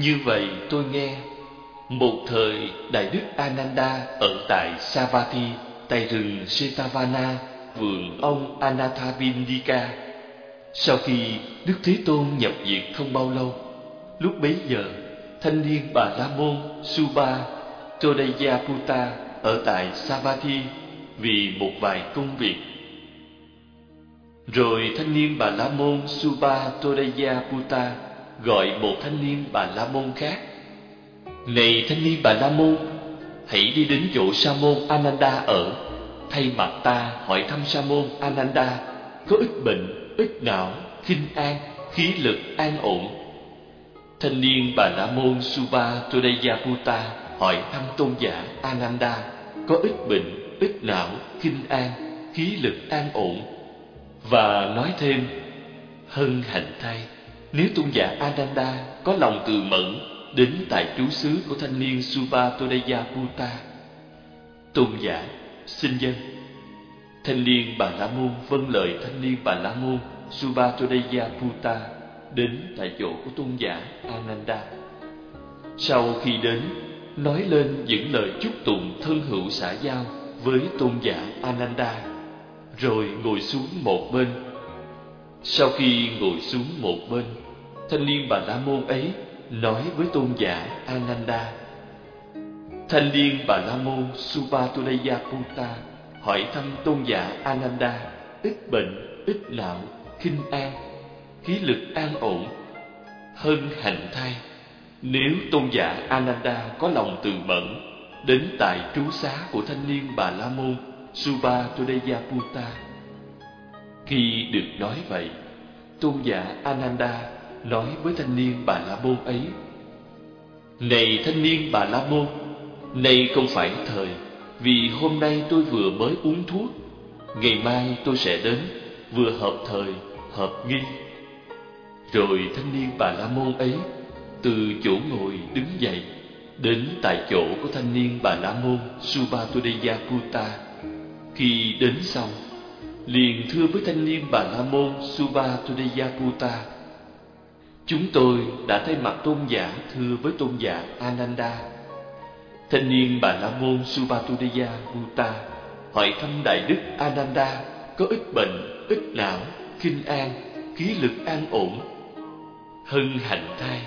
Như vậy tôi nghe, Một thời Đại Đức Ananda ở tại Savatthi, Tại rừng Setavana Vườn ông Anathavindika Sau khi Đức Thế Tôn nhập viện không bao lâu, Lúc bấy giờ, Thanh niên Bà La Môn, Suba, Todayaputta Ở tại Savatthi Vì một vài công việc. Rồi thanh niên Bà La Môn, Suba, ToDayaPutta gọi một thanh niên Bà La Môn khác. Này thanh niên Bà La Môn, hãy đi đến chỗ Sa môn Ananda ở, thay mặt ta hỏi thăm Sa môn Ananda có ít bệnh, ít não, khinh an, khí lực an ổn. Thanh niên Bà La Môn Suba Todaya Puta hỏi thăm tôn giả Ananda có ít bệnh, ít não, khinh an, khí lực an ổn và nói thêm hân hạnh thay nếu tôn giả Ananda có lòng từ mẫn đến tại trú xứ của thanh niên Suvatodaya Puta. Tôn giả xin dân Thanh niên Bà La Môn vâng lời thanh niên Bà La Môn Suvatodaya Puta đến tại chỗ của tôn giả Ananda. Sau khi đến, nói lên những lời chúc tụng thân hữu xã giao với tôn giả Ananda rồi ngồi xuống một bên. Sau khi ngồi xuống một bên, thanh niên Bà La Môn ấy nói với tôn giả Ananda. Thanh niên Bà La Môn Subatulaya Puta hỏi thăm tôn giả Ananda ít bệnh, ít lão, khinh an, khí lực an ổn, hơn hạnh thay. Nếu tôn giả Ananda có lòng từ mẫn đến tại trú xá của thanh niên Bà La Môn Suba Todayaputta. Khi được nói vậy, tôn giả Ananda nói với thanh niên Bà La Môn ấy: Này thanh niên Bà La Môn, nay không phải thời, vì hôm nay tôi vừa mới uống thuốc, ngày mai tôi sẽ đến, vừa hợp thời, hợp nghi. Rồi thanh niên Bà La Môn ấy từ chỗ ngồi đứng dậy, đến tại chỗ của thanh niên Bà La Môn Subatodeyaputa khi đến xong, liền thưa với thanh niên Bà La Môn Suba Tudeyaputa Chúng tôi đã thay mặt tôn giả thưa với tôn giả Ananda. Thanh niên Bà La Môn Suba Tudeyaputa hỏi thăm Đại Đức Ananda có ít bệnh, ít não, kinh an, khí lực an ổn? Hân hạnh thay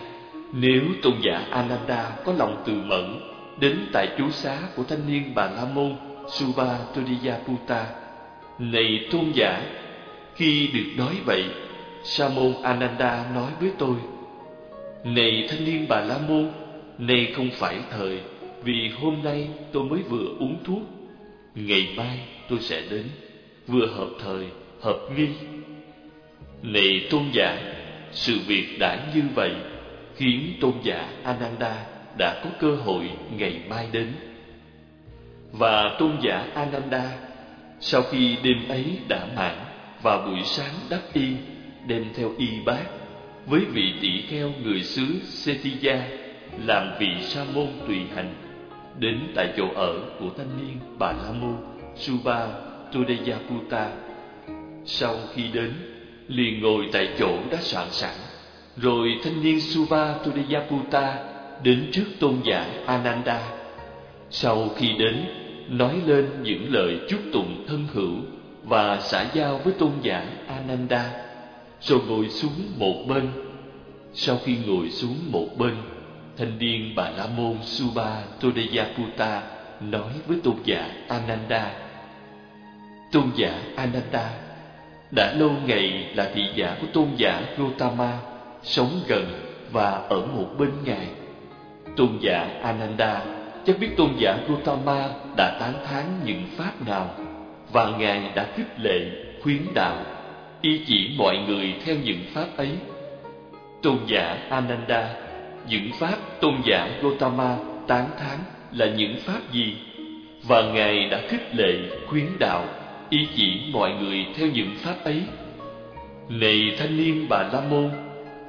Nếu tôn giả Ananda có lòng từ mẫn Đến tại chú xá của thanh niên Bà La Môn Suba Todiyaputta này tôn giả Khi được nói vậy Sa môn Ananda nói với tôi Này thanh niên Bà La Môn nay không phải thời Vì hôm nay tôi mới vừa uống thuốc. Ngày mai tôi sẽ đến Vừa hợp thời, hợp nghi. Này tôn giả Sự việc đã như vậy Khiến tôn giả Ananda đã có cơ hội ngày mai đến. Và tôn giả Ananda sau khi đêm ấy đã mãn và buổi sáng đắp y đem theo y bát với vị tỷ kheo người xứ Setiya làm vị sa môn tùy hành đến tại chỗ ở của thanh niên Bà La Môn Suba Tudeyaputta. Sau khi đến, liền ngồi tại chỗ đã soạn sẵn, rồi thanh niên Suba Tudeyaputta đến trước tôn giả Ananda. Sau khi đến, nói lên những lời chúc tụng thân hữu và xã giao với tôn giả Ananda, rồi ngồi xuống một bên. Sau khi ngồi xuống một bên, thanh niên Bà La Môn Suba Todayaputa nói với tôn giả Ananda: Tôn giả Ananda đã lâu ngày là thị giả của tôn giả Gotama, sống gần và ở một bên ngài. Tôn giả Ananda chắc biết tôn giả Gautama đã tán thán những pháp nào và ngài đã khích lệ, khuyến đạo. Y chỉ mọi người theo những pháp ấy. Tôn giả Ananda, những pháp tôn giả Gautama tán thán là những pháp gì? Và ngài đã khích lệ, khuyến đạo, y chỉ mọi người theo những pháp ấy. Này thanh niên bà la môn,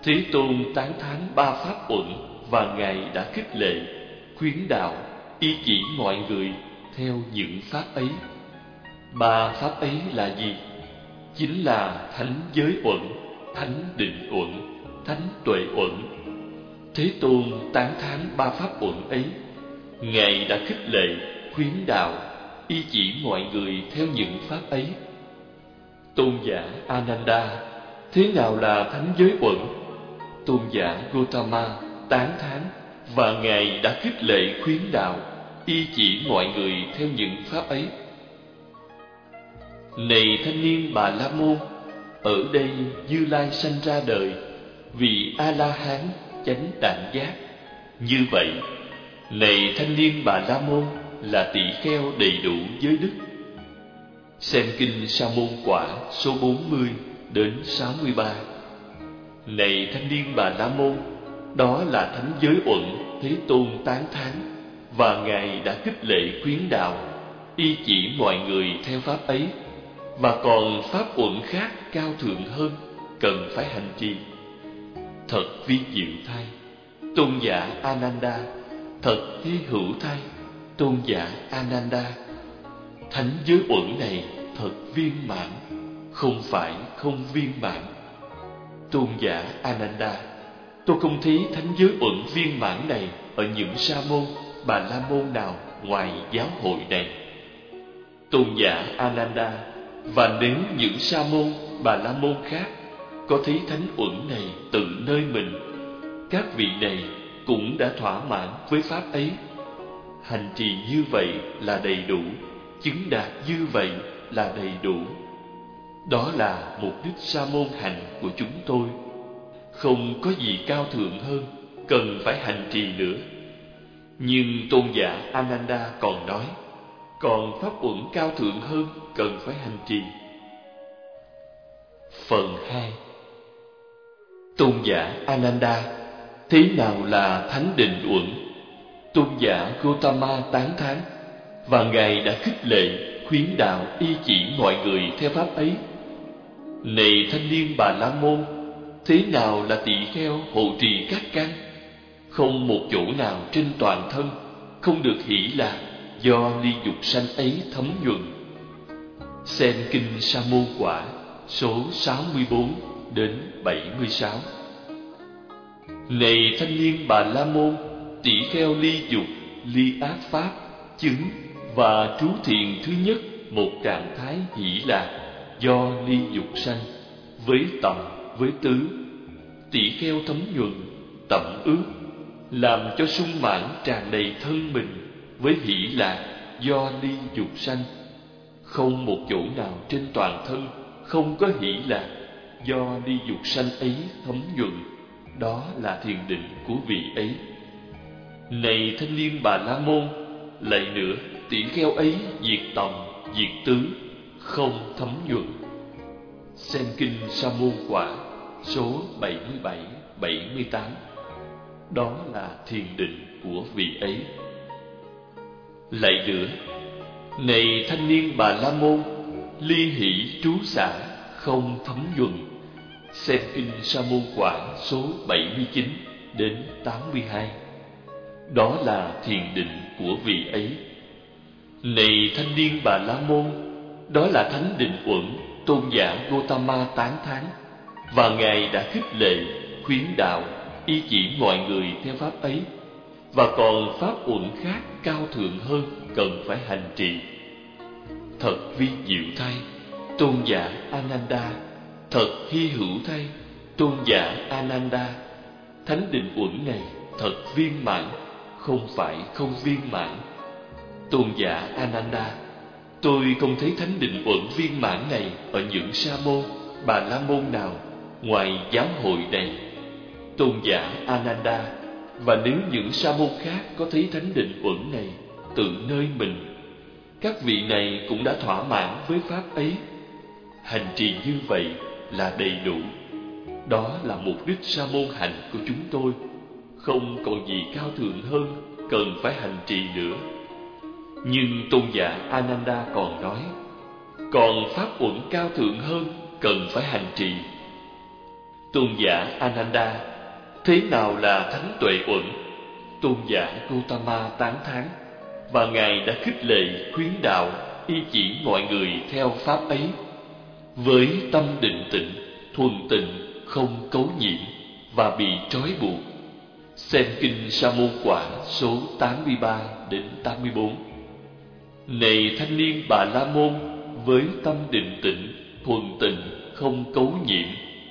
thế tôn tán thán ba pháp uẩn và ngài đã khích lệ khuyến đạo y chỉ mọi người theo những pháp ấy. Ba pháp ấy là gì? Chính là thánh giới uẩn, thánh định uẩn, thánh tuệ uẩn. Thế tôn tán thán ba pháp uẩn ấy. Ngài đã khích lệ, khuyến đạo y chỉ mọi người theo những pháp ấy. Tôn giả ananda, thế nào là thánh giới uẩn? Tôn giả gotama tán thán và ngài đã khích lệ khuyến đạo, y chỉ mọi người theo những pháp ấy. Này thanh niên bà la môn, ở đây như lai sanh ra đời vì a la hán chánh đạn giác. Như vậy, này thanh niên bà la môn là tỷ kheo đầy đủ giới đức. Xem kinh sa môn quả số 40 đến 63 này thanh niên bà la môn đó là thánh giới uẩn, thế tôn tán thán, và ngài đã khích lệ khuyến đạo, y chỉ mọi người theo pháp ấy. Và còn pháp uẩn khác cao thượng hơn, cần phải hành trì. Thật vi diệu thay tôn giả ananda. Thật hy hữu thay tôn giả ananda. Thánh giới uẩn này thật viên mãn, không phải không viên mãn. Tôn giả ananda tôi không thấy thánh giới uẩn viên mãn này ở những sa môn, bà la môn nào ngoài giáo hội này. Tôn giả ananda, và nếu những sa môn, bà la môn khác có thấy thánh uẩn này tự nơi mình, các vị này cũng đã thỏa mãn với pháp ấy. Hành trì như vậy là đầy đủ, chứng đạt như vậy là đầy đủ. Đó là mục đích sa môn hành của chúng tôi không có gì cao thượng hơn, cần phải hành trì nữa. Nhưng tôn giả ananda còn nói, còn pháp uẩn cao thượng hơn cần phải hành trì. Phần 2 tôn giả ananda, thế nào là thánh định uẩn? Tôn giả gotama tán thán, và ngài đã khích lệ, khuyến đạo y chỉ mọi người theo pháp ấy. Này thanh niên bà la môn thế nào là tỳ kheo hộ trì các căn? Không một chỗ nào trên toàn thân không được hỷ lạc do ly dục sanh ấy thấm nhuận xem kinh sa môn quả, số 64 đến 76 này thanh niên bà la môn tỷ kheo ly dục, ly ác pháp, chứng và trú thiền thứ nhất một trạng thái hỷ lạc do ly dục sanh với tầm với tứ tỷ kheo thấm nhuận, tẩm ướt, làm cho sung mãn tràn đầy thân mình với hỷ lạc do ly dục sanh. Không một chỗ nào trên toàn thân không có hỷ lạc do ly dục sanh ấy thấm nhuận. Đó là thiền định của vị ấy. Này thanh niên bà la môn, lại nữa tỷ kheo ấy diệt tầm diệt tứ, không thấm nhuận xem kinh sa môn quả, số 77 78 đó là thiền định của vị ấy. Lại nữa, này thanh niên bà la môn, ly hỷ trú xả, không thấm nhuần. xem kinh sa môn quả, số 79 đến 82 đó là thiền định của vị ấy. Này thanh niên bà la môn, đó là thánh định uẩn tôn giả gotama tán thán, và ngài đã khích lệ, khuyến đạo, y chỉ mọi người theo pháp ấy. Và còn pháp uẩn khác cao thượng hơn cần phải hành trì. Thật vi diệu thay, tôn giả ananda. Thật hy hữu thay, tôn giả ananda. Thánh định uẩn này thật viên mãn, không phải không viên mãn. Tôn giả ananda tôi không thấy thánh định uẩn viên mãn này ở những sa môn, bà la môn nào ngoài giáo hội này. Tôn giả ananda, và nếu những sa môn khác có thấy thánh định uẩn này tự nơi mình, các vị này cũng đã thỏa mãn với pháp ấy. Hành trì như vậy là đầy đủ. Đó là mục đích sa môn hành của chúng tôi. Không còn gì cao thượng hơn cần phải hành trì nữa nhưng tôn giả ananda còn nói, còn pháp uẩn cao thượng hơn cần phải hành trì tôn giả ananda, thế nào là thánh tuệ uẩn tôn giả gotama tán thán, và ngài đã khích lệ, khuyến đạo, y chỉ mọi người theo pháp ấy với tâm định tịnh, thuần tịnh, không cấu nhiễm và bị trói buộc. Xem kinh Sa môn quả số 83 đến 84. Này thanh niên Bà La môn với tâm định tĩnh, thuần tịnh không cấu nhiễm,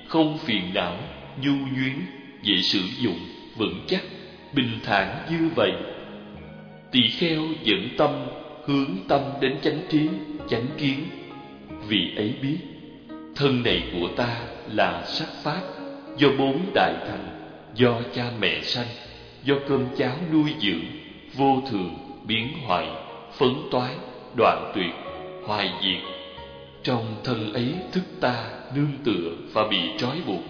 không phiền não, nhu nhuyến, dễ sử dụng, vững chắc, bình thản như vậy. Tỳ kheo dẫn tâm hướng tâm đến chánh trí, chánh kiến. Vì ấy biết, thân này của ta là sắc pháp do bốn đại thành, do cha mẹ sanh, do cơm cháo nuôi dưỡng, vô thường, biến hoại, phấn toái, đoạn tuyệt, hoài diệt. Trong thân ấy thức ta nương tựa và bị trói buộc.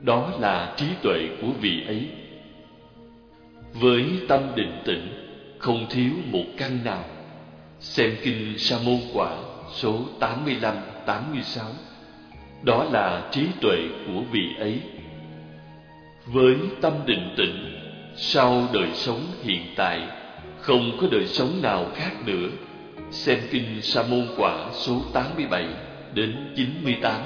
Đó là trí tuệ của vị ấy. Với tâm định tĩnh, không thiếu một căn nào. Xem kinh Sa môn quả số 85 86. Đó là trí tuệ của vị ấy. Với tâm định tĩnh, sau đời sống hiện tại, không có đời sống nào khác nữa. Xem kinh Sa môn quả số 87 đến 98.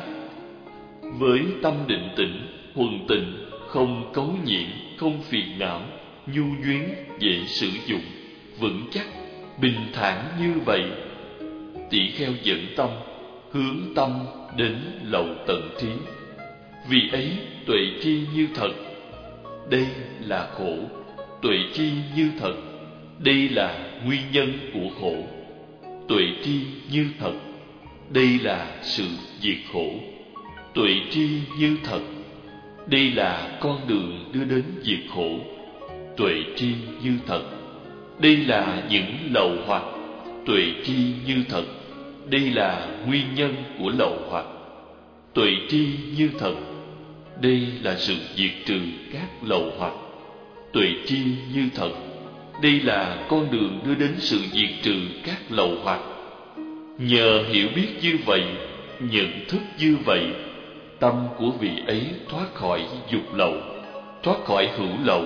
Với tâm định tĩnh, thuần tịnh, không cấu nhiễm, không phiền não, nhu duyên, dễ sử dụng, vững chắc, bình thản như vậy. Tỷ kheo dẫn tâm, hướng tâm đến lậu tận trí. Vì ấy tuệ tri như thật. Đây là khổ, tuệ tri như thật. Đây là nguyên nhân của khổ. Tuệ tri như thật. Đây là sự diệt khổ. Tuệ tri như thật. Đây là con đường đưa đến diệt khổ. Tuệ tri như thật. Đây là những lậu hoặc. Tuệ tri như thật đây là nguyên nhân của lậu hoặc Tuệ tri như thật Đây là sự diệt trừ các lậu hoặc Tuệ tri như thật đây là con đường đưa đến sự diệt trừ các lậu hoặc Nhờ hiểu biết như vậy, Nhận thức như vậy, Tâm của vị ấy thoát khỏi dục lậu, Thoát khỏi hữu lậu,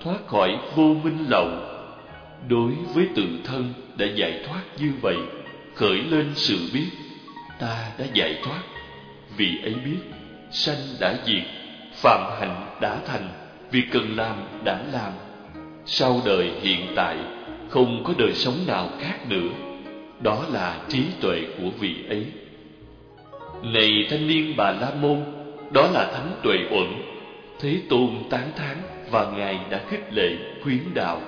Thoát khỏi vô minh lậu. Đối với tự thân đã giải thoát như vậy, khởi lên sự biết, ta đã giải thoát. Vị ấy biết, sanh đã diệt, phạm hạnh đã thành, việc cần làm đã làm sau đời hiện tại, không có đời sống nào khác nữa. Đó là trí tuệ của vị ấy. Này thanh niên bà la môn, đó là thánh tuệ uẩn. Thế tôn tán thán và ngài đã khích lệ, khuyến đạo,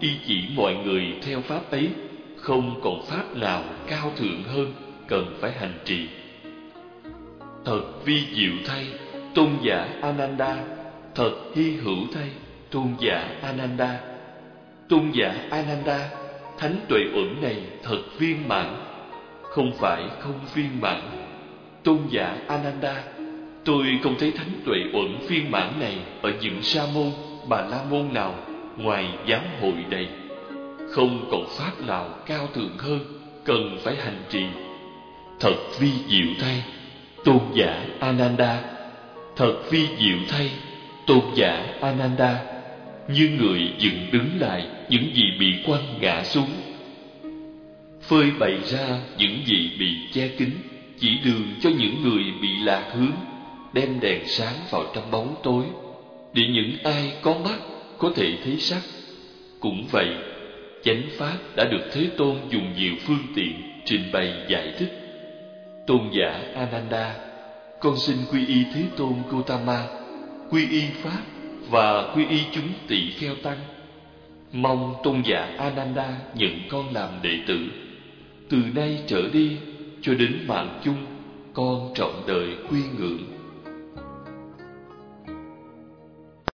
y chỉ mọi người theo pháp ấy, không còn pháp nào cao thượng hơn, cần phải hành trì. Thật vi diệu thay, tôn giả ananda, thật hy hữu thay tôn giả ananda. Tôn giả ananda, thánh tuệ uẩn này thật viên mãn. Không phải không viên mãn. Tôn giả ananda, tôi không thấy thánh tuệ uẩn viên mãn này ở những sa môn, bà la môn nào ngoài giáo hội đây. Không còn pháp nào cao thượng hơn, cần phải hành trì. Thật vi diệu thay, tôn giả ananda. Thật vi diệu thay, tôn giả ananda như người dựng đứng lại những gì bị quăng ngã xuống. Phơi bày ra những gì bị che kín chỉ đường cho những người bị lạc hướng đem đèn sáng vào trong bóng tối để những ai có mắt có thể thấy sắc. Cũng vậy chánh pháp đã được thế tôn dùng nhiều phương tiện trình bày giải thích. Tôn giả ananda con xin quy y thế tôn Gautama, quy y pháp và quy y chúng tỷ kheo tăng. Mong tôn giả Ananda nhận con làm đệ tử. Từ nay trở đi cho đến mạng chung, con trọn đời quy ngưỡng